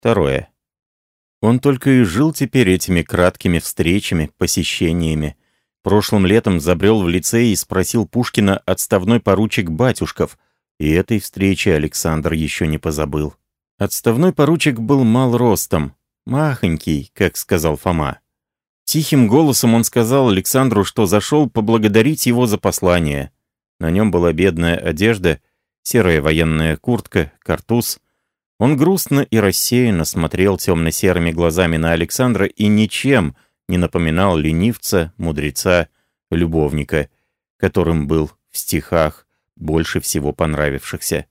Второе. Он только и жил теперь этими краткими встречами, посещениями. Прошлым летом забрел в лицей и спросил Пушкина отставной поручик Батюшков, и этой встречи Александр еще не позабыл. Отставной поручик был мал ростом, махонький, как сказал Фома. Тихим голосом он сказал Александру, что зашел поблагодарить его за послание. На нем была бедная одежда, серая военная куртка, картуз — он грустно и рассеянно смотрел темно-серыми глазами на Александра и ничем не напоминал ленивца, мудреца, любовника, которым был в стихах больше всего понравившихся.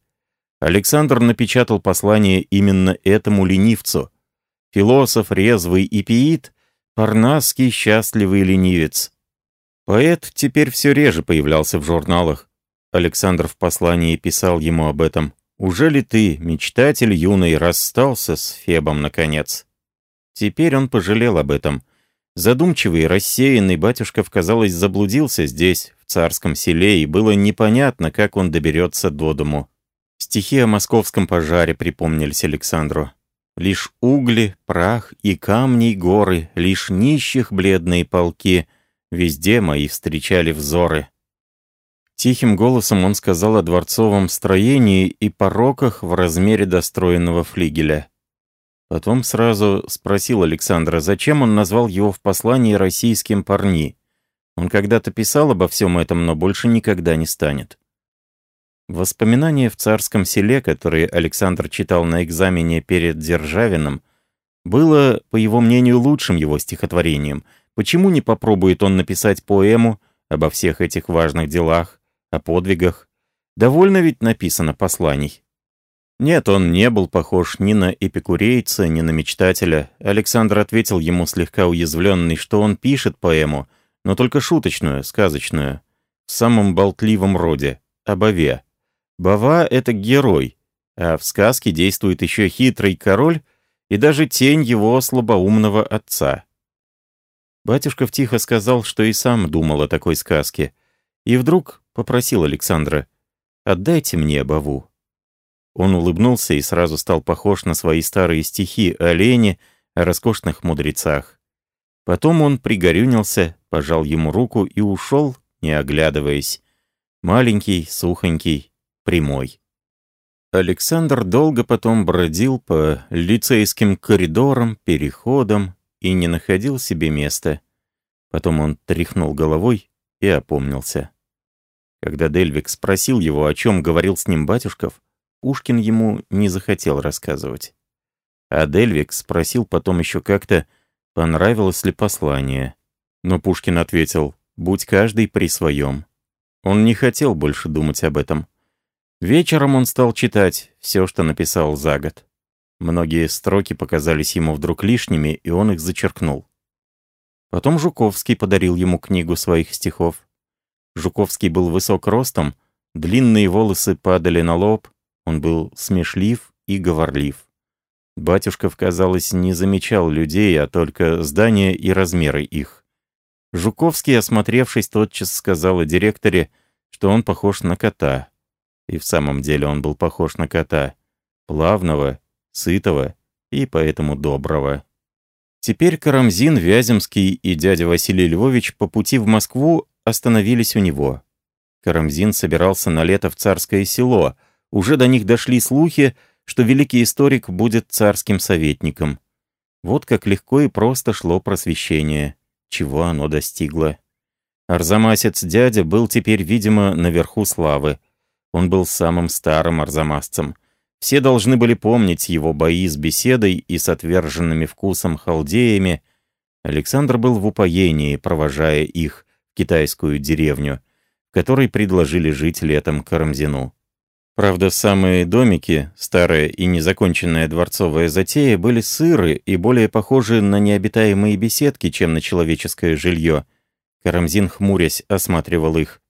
Александр напечатал послание именно этому ленивцу. Философ, резвый и пиит, парнасский счастливый ленивец. Поэт теперь все реже появлялся в журналах. Александр в послании писал ему об этом. Уже ли ты, мечтатель юный, расстался с Фебом, наконец? Теперь он пожалел об этом. Задумчивый, рассеянный батюшка, казалось, заблудился здесь, в царском селе, и было непонятно, как он доберется до дому. Стихи о московском пожаре припомнились Александру. Лишь угли, прах и камни, горы, лишь нищих бледные полки, везде мои встречали взоры. Тихим голосом он сказал о дворцовом строении и пороках в размере достроенного флигеля. Потом сразу спросил Александра, зачем он назвал его в послании российским парни. Он когда-то писал обо всем этом, но больше никогда не станет. Воспоминания в царском селе, которые Александр читал на экзамене перед Державиным, было, по его мнению, лучшим его стихотворением. Почему не попробует он написать поэму обо всех этих важных делах, о подвигах. Довольно ведь написано посланий. Нет, он не был похож ни на эпикурейца, ни на мечтателя. Александр ответил ему слегка уязвленный, что он пишет поэму, но только шуточную, сказочную, в самом болтливом роде, о Баве. Бава — это герой, а в сказке действует еще хитрый король и даже тень его слабоумного отца. Батюшков тихо сказал, что и сам думал о такой сказке, и вдруг попросил Александра, «Отдайте мне Баву». Он улыбнулся и сразу стал похож на свои старые стихи о Лене, о роскошных мудрецах. Потом он пригорюнился, пожал ему руку и ушел, не оглядываясь. Маленький, сухонький, прямой. Александр долго потом бродил по лицейским коридорам, переходам и не находил себе места. Потом он тряхнул головой и опомнился. Когда Дельвик спросил его, о чем говорил с ним батюшков, Пушкин ему не захотел рассказывать. А Дельвик спросил потом еще как-то, понравилось ли послание. Но Пушкин ответил, будь каждый при своем. Он не хотел больше думать об этом. Вечером он стал читать все, что написал за год. Многие строки показались ему вдруг лишними, и он их зачеркнул. Потом Жуковский подарил ему книгу своих стихов. Жуковский был высок ростом, длинные волосы падали на лоб, он был смешлив и говорлив. Батюшков, казалось, не замечал людей, а только здания и размеры их. Жуковский, осмотревшись, тотчас сказал о директоре, что он похож на кота. И в самом деле он был похож на кота. Плавного, сытого и поэтому доброго. Теперь Карамзин, Вяземский и дядя Василий Львович по пути в Москву остановились у него. Карамзин собирался на лето в царское село. Уже до них дошли слухи, что великий историк будет царским советником. Вот как легко и просто шло просвещение, чего оно достигло. Арзамасец дядя был теперь, видимо, наверху славы. Он был самым старым арзамасцем. Все должны были помнить его бои с беседой и с отверженными вкусом халдеями. Александр был в упоении, провожая их, китайскую деревню, которой предложили жить летом Карамзину. Правда, самые домики, старая и незаконченная дворцовая затея, были сыры и более похожи на необитаемые беседки, чем на человеческое жилье. Карамзин, хмурясь, осматривал их.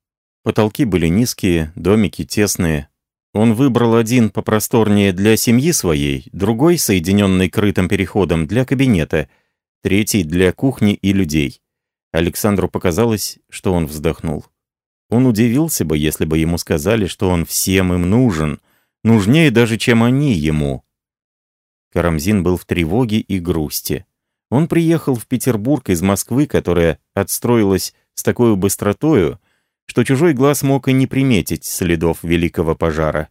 Потолки были низкие, домики тесные. Он выбрал один попросторнее для семьи своей, другой, соединенный крытым переходом, для кабинета, третий для кухни и людей. Александру показалось, что он вздохнул. Он удивился бы, если бы ему сказали, что он всем им нужен, нужнее даже, чем они ему. Карамзин был в тревоге и грусти. Он приехал в Петербург из Москвы, которая отстроилась с такой быстротою, что чужой глаз мог и не приметить следов великого пожара.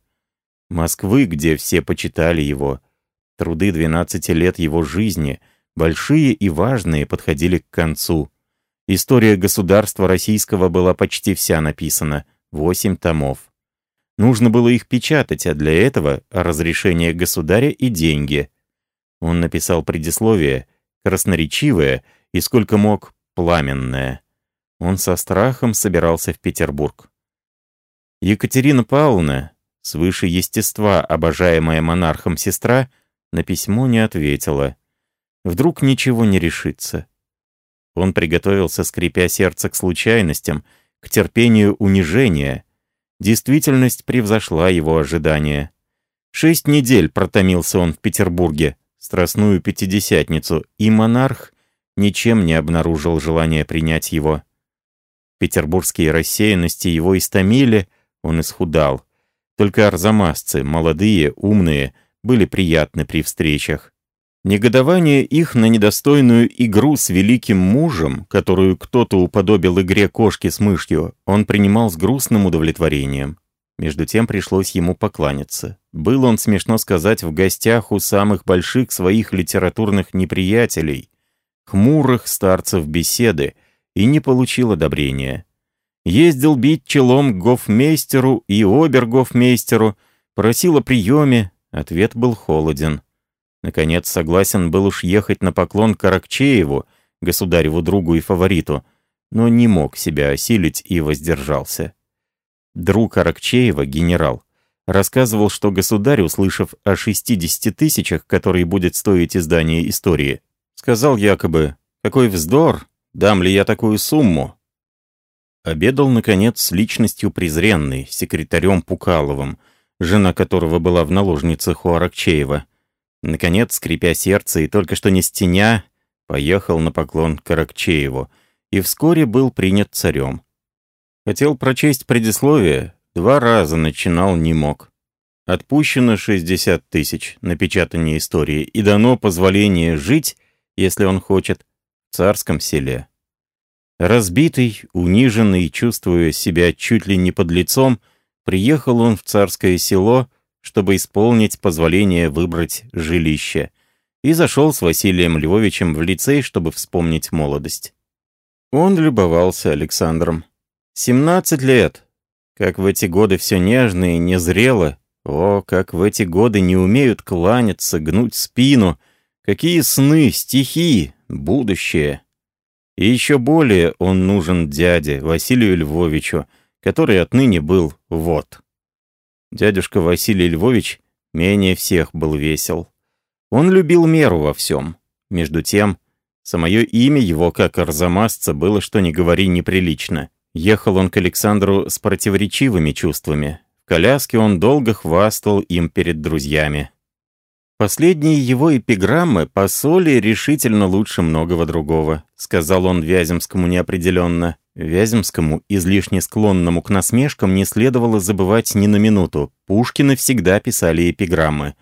Москвы, где все почитали его. Труды 12 лет его жизни, большие и важные, подходили к концу. История государства российского была почти вся написана, восемь томов. Нужно было их печатать, а для этого разрешение государя и деньги. Он написал предисловие, красноречивое и сколько мог пламенное. Он со страхом собирался в Петербург. Екатерина Павловна, свыше естества обожаемая монархом сестра, на письмо не ответила. Вдруг ничего не решится. Он приготовился, скрипя сердце к случайностям, к терпению унижения. Действительность превзошла его ожидания. Шесть недель протомился он в Петербурге, Страстную Пятидесятницу, и монарх ничем не обнаружил желания принять его. Петербургские рассеянности его истомили, он исхудал. Только арзамасцы, молодые, умные, были приятны при встречах. Негодование их на недостойную игру с великим мужем, которую кто-то уподобил игре кошки с мышью, он принимал с грустным удовлетворением. Между тем пришлось ему покланяться. Был он, смешно сказать, в гостях у самых больших своих литературных неприятелей, хмурых старцев беседы, и не получил одобрения. Ездил бить челом к гофмейстеру и обергофмейстеру, просил о приеме, ответ был холоден. Наконец, согласен был уж ехать на поклон к Аракчееву, государеву другу и фавориту, но не мог себя осилить и воздержался. Друг Аракчеева, генерал, рассказывал, что государь, услышав о 60 тысячах, которые будет стоить издание истории, сказал якобы «Какой вздор! Дам ли я такую сумму?» Обедал, наконец, с личностью презренной, секретарем Пукаловым, жена которого была в наложницах у Аракчеева. Наконец, скрипя сердце и только что не стеня, поехал на поклон к Аракчееву и вскоре был принят царем. Хотел прочесть предисловие, два раза начинал, не мог. Отпущено 60 тысяч на печатание истории и дано позволение жить, если он хочет, в царском селе. Разбитый, униженный, чувствуя себя чуть ли не под лицом, приехал он в царское село, чтобы исполнить позволение выбрать жилище, и зашел с Василием Львовичем в лицей, чтобы вспомнить молодость. Он любовался Александром. Семнадцать лет. Как в эти годы все нежно и незрело. О, как в эти годы не умеют кланяться, гнуть спину. Какие сны, стихи, будущее. И еще более он нужен дяде, Василию Львовичу, который отныне был вот. Дядюшка Василий Львович менее всех был весел. Он любил меру во всем. Между тем, самое имя его, как арзамасца, было, что ни говори, неприлично. Ехал он к Александру с противоречивыми чувствами. В коляске он долго хвастал им перед друзьями. «Последние его эпиграммы по соли решительно лучше многого другого», сказал он Вяземскому неопределенно. Вяземскому, излишне склонному к насмешкам, не следовало забывать ни на минуту. Пушкины всегда писали эпиграммы.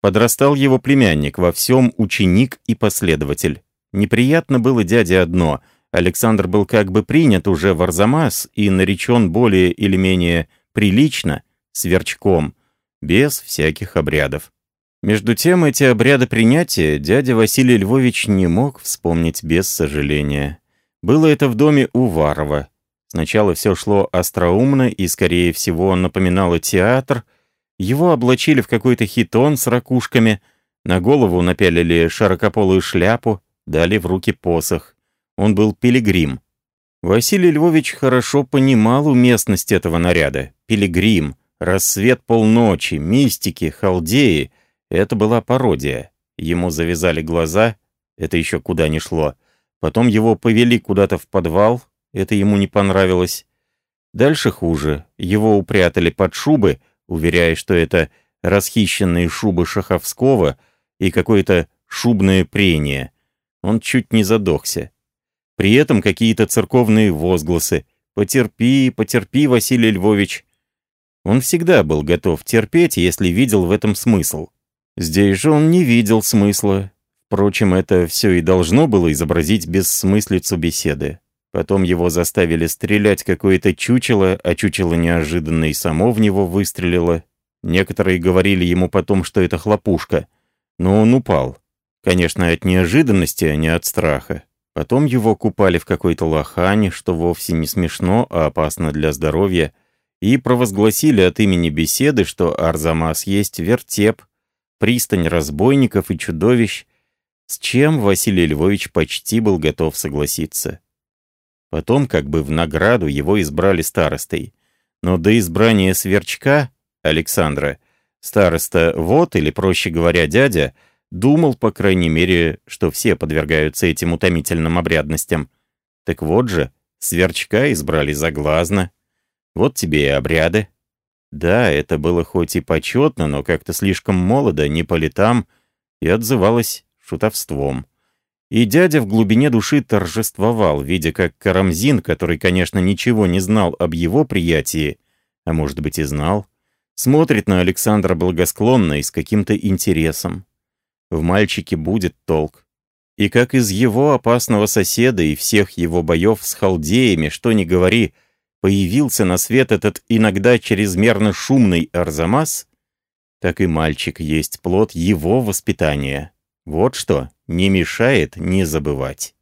Подрастал его племянник, во всем ученик и последователь. Неприятно было дяде одно — Александр был как бы принят уже в Арзамас и наречен более или менее прилично, сверчком, без всяких обрядов. Между тем, эти обряды принятия дядя Василий Львович не мог вспомнить без сожаления. Было это в доме Уварова. Сначала все шло остроумно и, скорее всего, напоминало театр. Его облачили в какой-то хитон с ракушками, на голову напялили широкополую шляпу, дали в руки посох. Он был пилигрим. Василий Львович хорошо понимал уместность этого наряда. Пилигрим, рассвет полночи, мистики, халдеи — это была пародия. Ему завязали глаза, это еще куда ни шло. Потом его повели куда-то в подвал, это ему не понравилось. Дальше хуже. Его упрятали под шубы, уверяя, что это расхищенные шубы Шаховского и какое-то шубное прение. Он чуть не задохся. При этом какие-то церковные возгласы «Потерпи, потерпи, Василий Львович». Он всегда был готов терпеть, если видел в этом смысл. Здесь же он не видел смысла. Впрочем, это все и должно было изобразить бессмыслицу беседы. Потом его заставили стрелять какое-то чучело, а чучело неожиданно и само в него выстрелило. Некоторые говорили ему потом, что это хлопушка. Но он упал. Конечно, от неожиданности, а не от страха. Потом его купали в какой-то лохане, что вовсе не смешно, а опасно для здоровья, и провозгласили от имени беседы, что Арзамас есть вертеп, пристань разбойников и чудовищ, с чем Василий Львович почти был готов согласиться. Потом, как бы в награду, его избрали старостой. Но до избрания Сверчка, Александра, староста вот, или, проще говоря, дядя, думал, по крайней мере, что все подвергаются этим утомительным обрядностям. Так вот же, Сверчка избрали заглазно. Вот тебе и обряды. Да, это было хоть и почетно, но как-то слишком молодо, не по летам, и отзывалось шутовством. И дядя в глубине души торжествовал, видя, как Карамзин, который, конечно, ничего не знал об его приятии, а может быть и знал, смотрит на Александра благосклонно и с каким-то интересом. В мальчике будет толк. И как из его опасного соседа и всех его боев с халдеями, что ни говори, появился на свет этот иногда чрезмерно шумный Арзамас, так и мальчик есть плод его воспитания. Вот что не мешает не забывать.